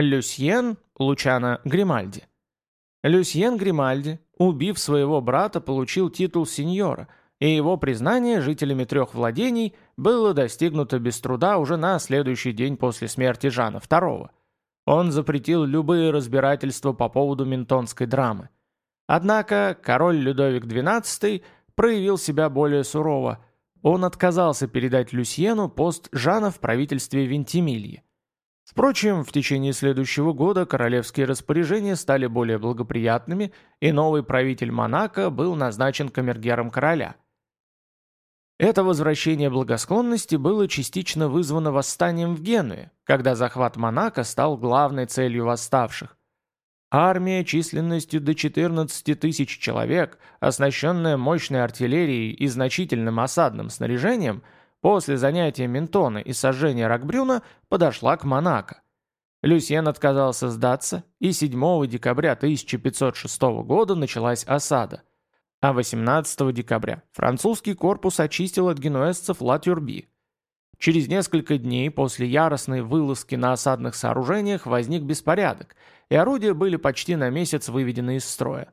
Люсьен Лучано Гримальди. Люсьен Гримальди, убив своего брата, получил титул сеньора, и его признание жителями трех владений было достигнуто без труда уже на следующий день после смерти Жана II. Он запретил любые разбирательства по поводу ментонской драмы. Однако король Людовик XII проявил себя более сурово. Он отказался передать Люсьену пост Жана в правительстве Вентимильи. Впрочем, в течение следующего года королевские распоряжения стали более благоприятными, и новый правитель Монако был назначен камергером короля. Это возвращение благосклонности было частично вызвано восстанием в Генуе, когда захват Монако стал главной целью восставших. Армия численностью до 14 тысяч человек, оснащенная мощной артиллерией и значительным осадным снаряжением – после занятия Ментона и сожжения Рокбрюна подошла к Монако. Люсьен отказался сдаться, и 7 декабря 1506 года началась осада. А 18 декабря французский корпус очистил от генуэзцев Ла-Тюрби. Через несколько дней после яростной вылазки на осадных сооружениях возник беспорядок, и орудия были почти на месяц выведены из строя.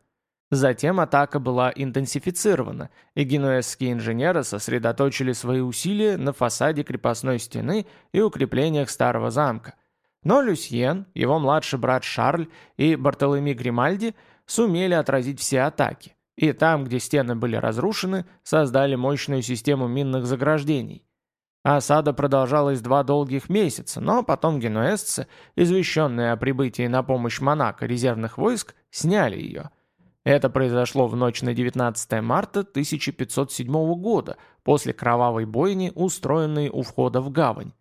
Затем атака была интенсифицирована, и генуэзские инженеры сосредоточили свои усилия на фасаде крепостной стены и укреплениях старого замка. Но Люсьен, его младший брат Шарль и Бартолеми Гримальди сумели отразить все атаки, и там, где стены были разрушены, создали мощную систему минных заграждений. Осада продолжалась два долгих месяца, но потом генуэзцы, извещенные о прибытии на помощь Монако резервных войск, сняли ее – это произошло в ночь на 19 марта 1507 года, после кровавой бойни, устроенной у входа в гавань.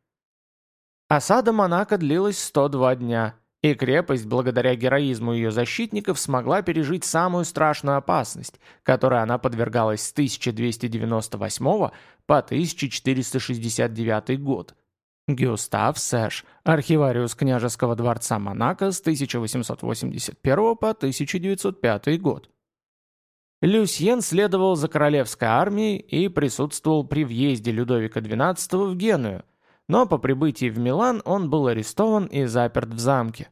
Осада Монако длилась 102 дня, и крепость, благодаря героизму ее защитников, смогла пережить самую страшную опасность, которой она подвергалась с 1298 по 1469 год – Гюстав Сэш, архивариус княжеского дворца Монако с 1881 по 1905 год. Люсьен следовал за королевской армией и присутствовал при въезде Людовика XII в Геную, но по прибытии в Милан он был арестован и заперт в замке.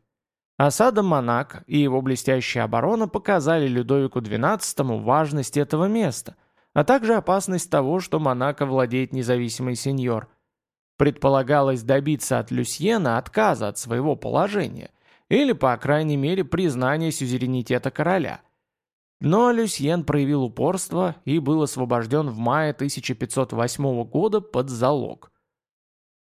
Осада Монако и его блестящая оборона показали Людовику XII важность этого места, а также опасность того, что Монако владеет независимый сеньор – Предполагалось добиться от Люсьена отказа от своего положения, или, по крайней мере, признания сюзеренитета короля. Но Люсьен проявил упорство и был освобожден в мае 1508 года под залог.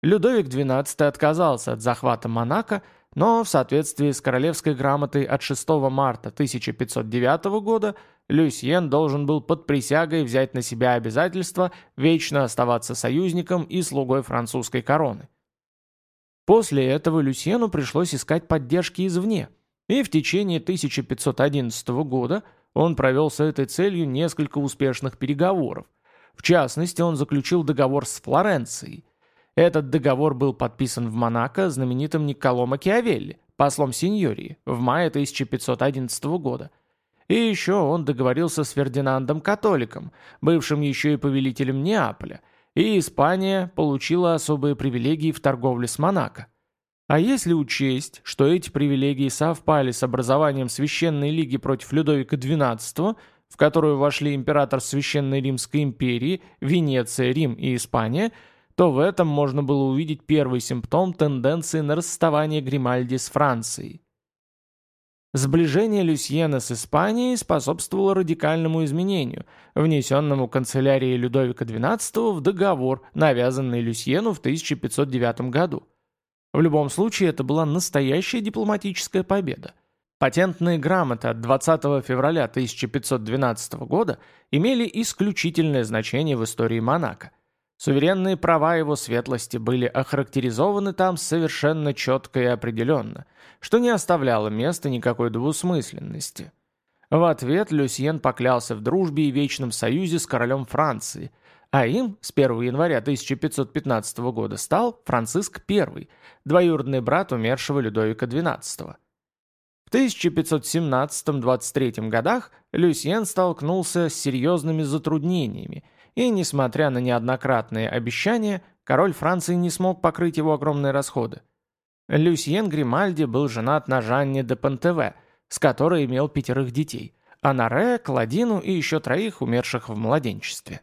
Людовик XII отказался от захвата Монако, но в соответствии с королевской грамотой от 6 марта 1509 года Люсьен должен был под присягой взять на себя обязательство вечно оставаться союзником и слугой французской короны. После этого Люсьену пришлось искать поддержки извне, и в течение 1511 года он провел с этой целью несколько успешных переговоров. В частности, он заключил договор с Флоренцией – этот договор был подписан в Монако знаменитым Николо Макиавелли, послом сеньории, в мае 1511 года. И еще он договорился с Фердинандом Католиком, бывшим еще и повелителем Неаполя, и Испания получила особые привилегии в торговле с Монако. А если учесть, что эти привилегии совпали с образованием Священной Лиги против Людовика XII, в которую вошли император Священной Римской империи, Венеция, Рим и Испания – то в этом можно было увидеть первый симптом тенденции на расставание Гримальди с Францией. Сближение Люсьена с Испанией способствовало радикальному изменению, внесенному канцелярией Людовика XII в договор, навязанный Люсьену в 1509 году. В любом случае, это была настоящая дипломатическая победа. Патентные грамоты от 20 февраля 1512 года имели исключительное значение в истории Монако – Суверенные права его светлости были охарактеризованы там совершенно четко и определенно, что не оставляло места никакой двусмысленности. В ответ Люсьен поклялся в дружбе и вечном союзе с королем Франции, а им с 1 января 1515 года стал Франциск I, двоюродный брат умершего Людовика XII. В 1517-23 годах Люсьен столкнулся с серьезными затруднениями – и, несмотря на неоднократные обещания, король Франции не смог покрыть его огромные расходы. Люсьен Гримальди был женат на Жанне де Пантеве, с которой имел пятерых детей, а Наре, Кладину и еще троих, умерших в младенчестве.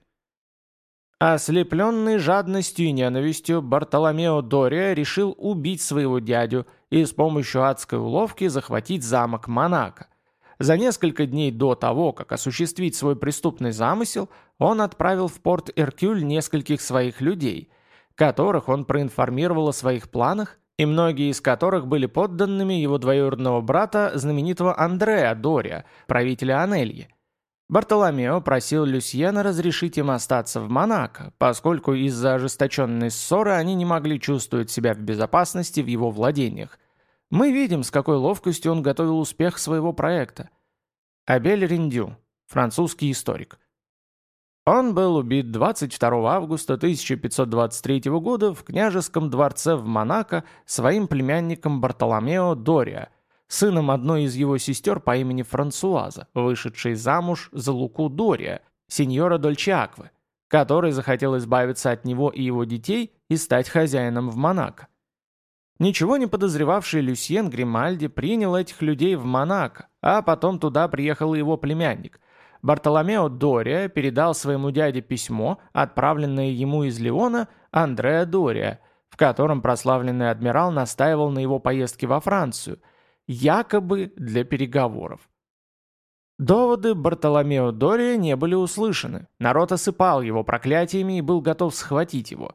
Ослепленный жадностью и ненавистью, Бартоломео Дория решил убить своего дядю и с помощью адской уловки захватить замок Монако. За несколько дней до того, как осуществить свой преступный замысел, он отправил в порт Эркюль нескольких своих людей, которых он проинформировал о своих планах и многие из которых были подданными его двоюродного брата, знаменитого Андреа Дория, правителя Анельи. Бартоломео просил Люсьена разрешить им остаться в Монако, поскольку из-за ожесточенной ссоры они не могли чувствовать себя в безопасности в его владениях. Мы видим, с какой ловкостью он готовил успех своего проекта. Абель Риндю, французский историк. Он был убит 22 августа 1523 года в княжеском дворце в Монако своим племянником Бартоломео Дория, сыном одной из его сестер по имени Франсуаза, вышедшей замуж за Луку Дория, сеньора Дольчаквы, который захотел избавиться от него и его детей и стать хозяином в Монако. Ничего не подозревавший Люсьен Гримальди принял этих людей в Монако, а потом туда приехал его племянник – Бартоломео Дория передал своему дяде письмо, отправленное ему из Леона Андреа Дория, в котором прославленный адмирал настаивал на его поездке во Францию, якобы для переговоров. Доводы Бартоломео Дория не были услышаны, народ осыпал его проклятиями и был готов схватить его.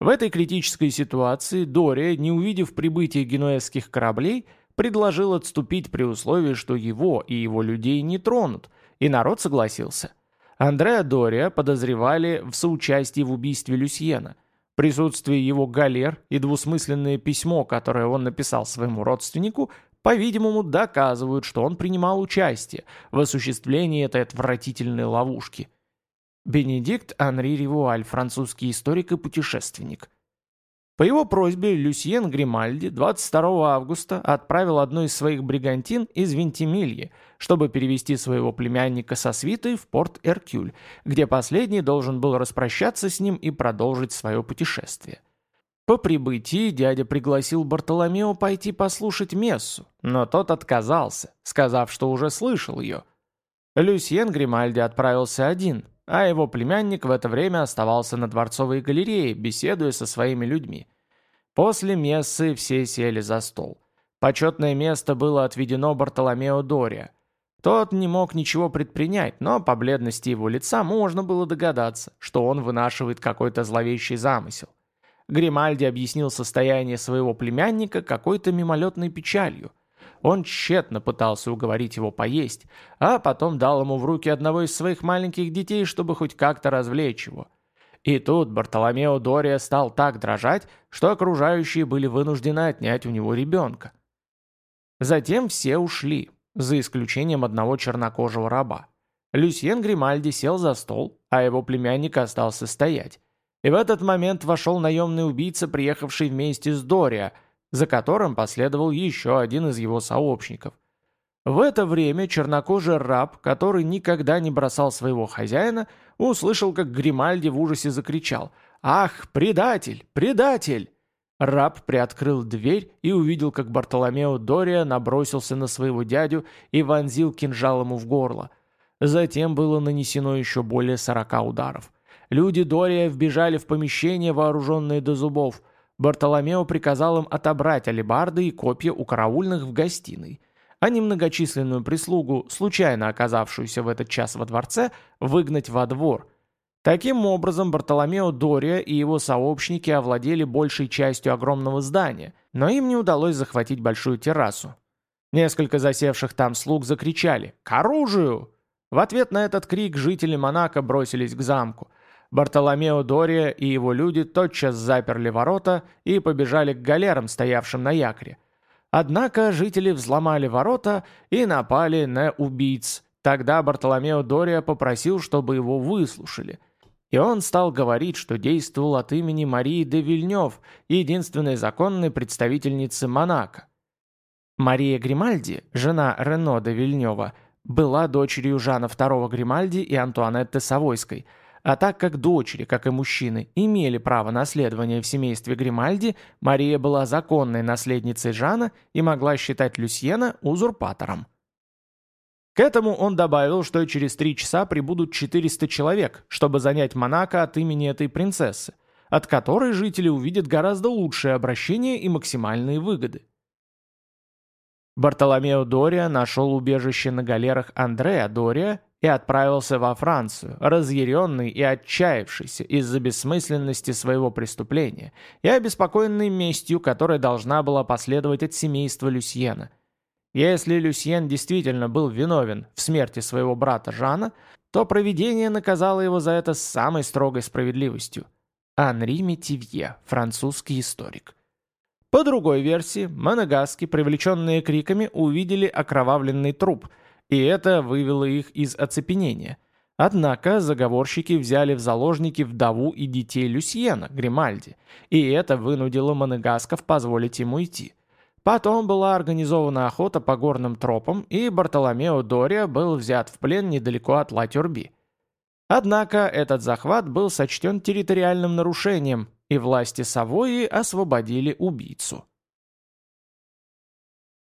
В этой критической ситуации Дория, не увидев прибытия генуэзских кораблей, предложил отступить при условии, что его и его людей не тронут, и народ согласился. Андреа Дория подозревали в соучастии в убийстве Люсьена. Присутствие его галер и двусмысленное письмо, которое он написал своему родственнику, по-видимому, доказывают, что он принимал участие в осуществлении этой отвратительной ловушки. Бенедикт Анри Ривуаль, французский историк и путешественник – по его просьбе Люсьен Гримальди 22 августа отправил одну из своих бригантин из Вентимильи, чтобы перевести своего племянника со свитой в порт Эркюль, где последний должен был распрощаться с ним и продолжить свое путешествие. По прибытии дядя пригласил Бартоломео пойти послушать мессу, но тот отказался, сказав, что уже слышал ее. Люсьен Гримальди отправился один, а его племянник в это время оставался на Дворцовой галерее, беседуя со своими людьми. После мессы все сели за стол. Почетное место было отведено Бартоломео Дория. Тот не мог ничего предпринять, но по бледности его лица можно было догадаться, что он вынашивает какой-то зловещий замысел. Гримальди объяснил состояние своего племянника какой-то мимолетной печалью. Он тщетно пытался уговорить его поесть, а потом дал ему в руки одного из своих маленьких детей, чтобы хоть как-то развлечь его. И тут Бартоломео Дория стал так дрожать, что окружающие были вынуждены отнять у него ребенка. Затем все ушли, за исключением одного чернокожего раба. Люсьен Гримальди сел за стол, а его племянник остался стоять. И в этот момент вошел наемный убийца, приехавший вместе с Дория – за которым последовал еще один из его сообщников. В это время чернокожий раб, который никогда не бросал своего хозяина, услышал, как Гримальди в ужасе закричал «Ах, предатель! Предатель!» Раб приоткрыл дверь и увидел, как Бартоломео Дория набросился на своего дядю и вонзил кинжал ему в горло. Затем было нанесено еще более сорока ударов. Люди Дория вбежали в помещение, вооруженные до зубов. Бартоломео приказал им отобрать алебарды и копья у караульных в гостиной, а немногочисленную прислугу, случайно оказавшуюся в этот час во дворце, выгнать во двор. Таким образом, Бартоломео Дория и его сообщники овладели большей частью огромного здания, но им не удалось захватить большую террасу. Несколько засевших там слуг закричали «К оружию!». В ответ на этот крик жители Монако бросились к замку – Бартоломео Дория и его люди тотчас заперли ворота и побежали к галерам, стоявшим на якоре. Однако жители взломали ворота и напали на убийц. Тогда Бартоломео Дория попросил, чтобы его выслушали. И он стал говорить, что действовал от имени Марии де Вильнев, единственной законной представительницы Монако. Мария Гримальди, жена Рено де Вильнева, была дочерью Жана II Гримальди и Антуанетты Савойской – А так как дочери, как и мужчины, имели право наследования в семействе Гримальди, Мария была законной наследницей Жана и могла считать Люсьена узурпатором. К этому он добавил, что через три часа прибудут 400 человек, чтобы занять Монако от имени этой принцессы, от которой жители увидят гораздо лучшее обращение и максимальные выгоды. Бартоломео Дория нашел убежище на галерах Андреа Дория и отправился во Францию, разъяренный и отчаявшийся из-за бессмысленности своего преступления и обеспокоенный местью, которая должна была последовать от семейства Люсьена. Если Люсьен действительно был виновен в смерти своего брата Жана, то провидение наказало его за это с самой строгой справедливостью. Анри Метивье, французский историк. По другой версии, монегаски, привлеченные криками, увидели окровавленный труп – и это вывело их из оцепенения. Однако заговорщики взяли в заложники вдову и детей Люсьена, Гримальди, и это вынудило монегасков позволить ему идти. Потом была организована охота по горным тропам, и Бартоломео Дория был взят в плен недалеко от Ла-Тюрби. Однако этот захват был сочтен территориальным нарушением, и власти Савойи освободили убийцу.